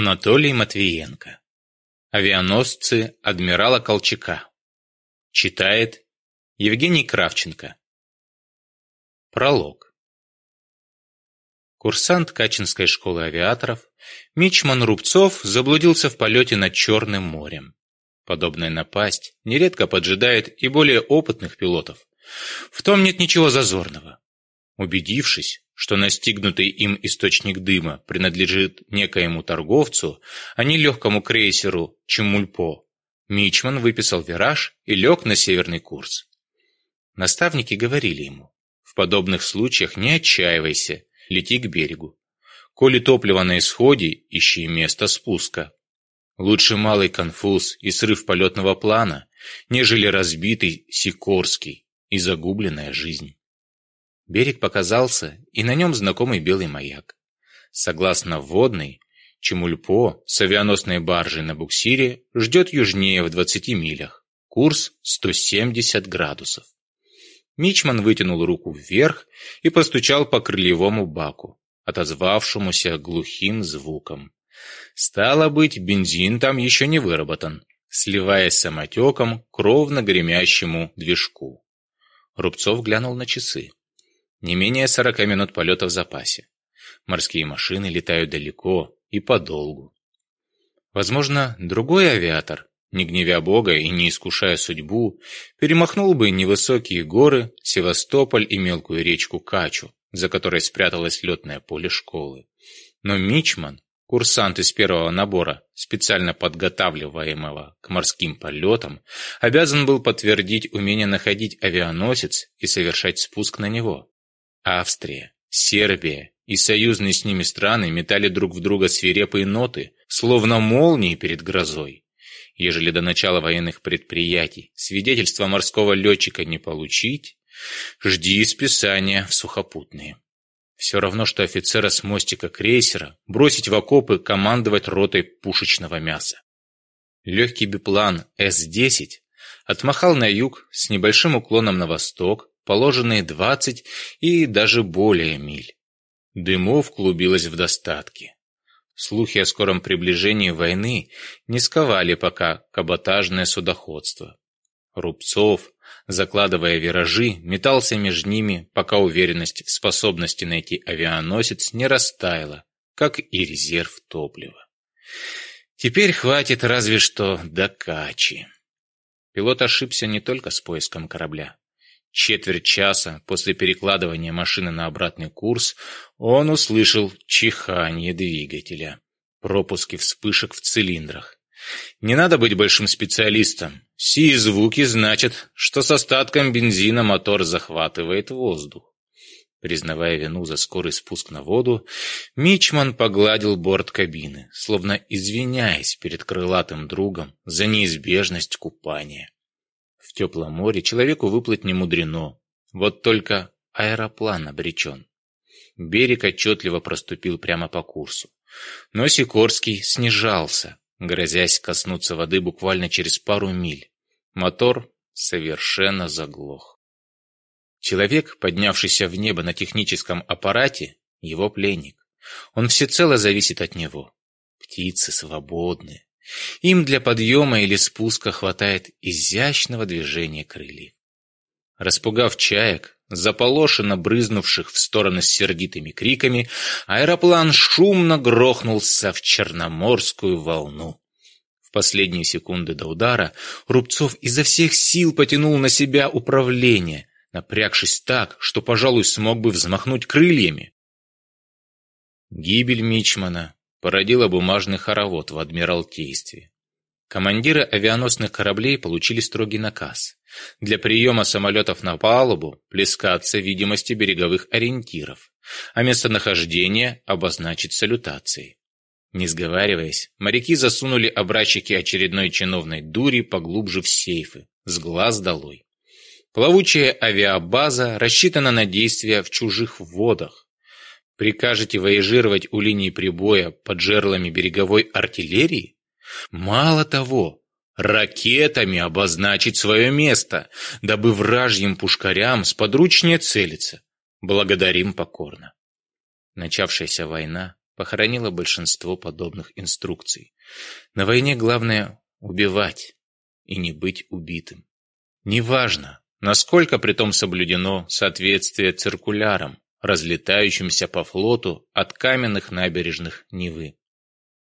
Анатолий Матвиенко. Авианосцы адмирала Колчака. Читает Евгений Кравченко. Пролог. Курсант Качинской школы авиаторов Мичман Рубцов заблудился в полете над Черным морем. Подобная напасть нередко поджидает и более опытных пилотов. В том нет ничего зазорного. Убедившись, что настигнутый им источник дыма принадлежит некоему торговцу, а не легкому крейсеру Чемульпо, Мичман выписал вираж и лег на северный курс. Наставники говорили ему, в подобных случаях не отчаивайся, лети к берегу. Коли топливо на исходе, ищи место спуска. Лучше малый конфуз и срыв полетного плана, нежели разбитый Сикорский и загубленная жизнь. Берег показался, и на нем знакомый белый маяк. Согласно водной, Чемульпо с авианосной баржей на буксире ждет южнее в 20 милях. Курс 170 градусов. Мичман вытянул руку вверх и постучал по крыльевому баку, отозвавшемуся глухим звуком. Стало быть, бензин там еще не выработан, сливаясь самотеком к ровно гремящему движку. Рубцов глянул на часы. Не менее 40 минут полета в запасе. Морские машины летают далеко и подолгу. Возможно, другой авиатор, не гневя Бога и не искушая судьбу, перемахнул бы невысокие горы, Севастополь и мелкую речку Качу, за которой спряталось летное поле школы. Но Мичман, курсант из первого набора, специально подготавливаемого к морским полетам, обязан был подтвердить умение находить авианосец и совершать спуск на него. Австрия, Сербия и союзные с ними страны метали друг в друга свирепые ноты, словно молнии перед грозой. Ежели до начала военных предприятий свидетельства морского летчика не получить, жди списания в сухопутные. Все равно, что офицера с мостика крейсера бросить в окопы командовать ротой пушечного мяса. Легкий биплан С-10 отмахал на юг с небольшим уклоном на восток, положенные 20 и даже более миль. Дымов клубилось в достатке. Слухи о скором приближении войны не сковали пока каботажное судоходство. Рубцов, закладывая виражи, метался между ними, пока уверенность в способности найти авианосец не растаяла, как и резерв топлива. Теперь хватит разве что до Качи. Пилот ошибся не только с поиском корабля. Четверть часа после перекладывания машины на обратный курс он услышал чихание двигателя, пропуски вспышек в цилиндрах. Не надо быть большим специалистом. Сии звуки значат, что с остатком бензина мотор захватывает воздух. Признавая вину за скорый спуск на воду, Мичман погладил борт кабины, словно извиняясь перед крылатым другом за неизбежность купания. В теплом море человеку выплыть не мудрено. Вот только аэроплан обречен. Берег отчетливо проступил прямо по курсу. Но Сикорский снижался, грозясь коснуться воды буквально через пару миль. Мотор совершенно заглох. Человек, поднявшийся в небо на техническом аппарате, его пленник. Он всецело зависит от него. Птицы свободны. Им для подъема или спуска хватает изящного движения крыльев. Распугав чаек, заполошенно брызнувших в стороны с сердитыми криками, аэроплан шумно грохнулся в черноморскую волну. В последние секунды до удара Рубцов изо всех сил потянул на себя управление, напрягшись так, что, пожалуй, смог бы взмахнуть крыльями. Гибель Мичмана породила бумажный хоровод в Адмиралтействе. Командиры авианосных кораблей получили строгий наказ для приема самолетов на палубу плескаться видимости береговых ориентиров, а местонахождение обозначить салютацией. Не сговариваясь, моряки засунули образчики очередной чиновной дури поглубже в сейфы, с глаз долой. Плавучая авиабаза рассчитана на действия в чужих водах, Прикажете воежировать у линии прибоя под жерлами береговой артиллерии? Мало того, ракетами обозначить свое место, дабы вражьим пушкарям сподручнее целиться. Благодарим покорно. Начавшаяся война похоронила большинство подобных инструкций. На войне главное убивать и не быть убитым. Неважно, насколько при том соблюдено соответствие циркулярам разлетающимся по флоту от каменных набережных Невы.